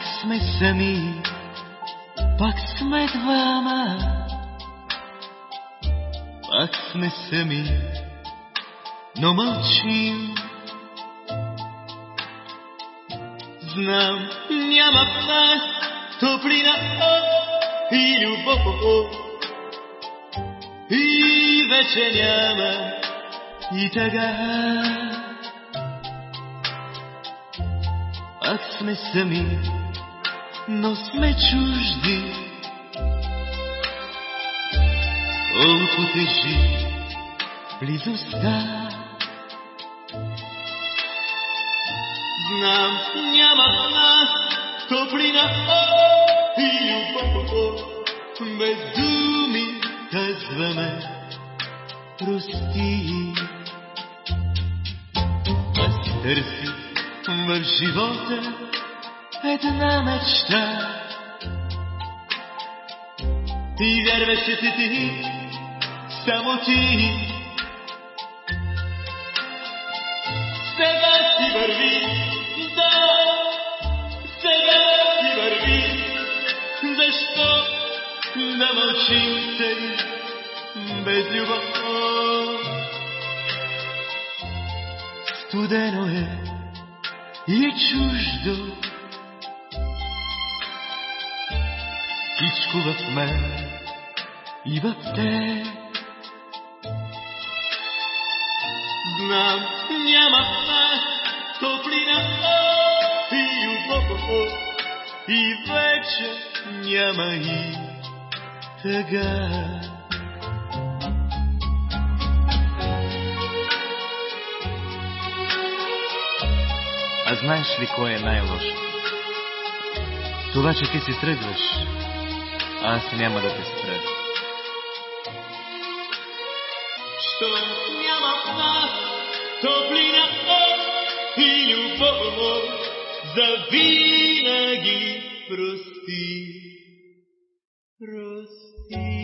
сме сами, пак сме двама. Пак сме сами, но мълчим. Знам, няма в нас топлина и любов. И вече няма и тъга. Пак сме сами, но сме чужди. Колко тежи близостта. Знам, няма в нас топлина и любов. Без думи казваме прости. Аз търсих в живота една мечта. И вярваше си ти, само ти. Сега си върви, да, сега си върви. Защо да мълчим се без любов? Студено е и чуждо. Всичко в мен и в те. Знам, няма нас топлина и любов. И вече няма и тъга. А знаеш ли кое е най-лошо? Това, че ти си тръгваш, а аз няма да те спра. Що няма в нас топлина и любов, за винаги прости, прости.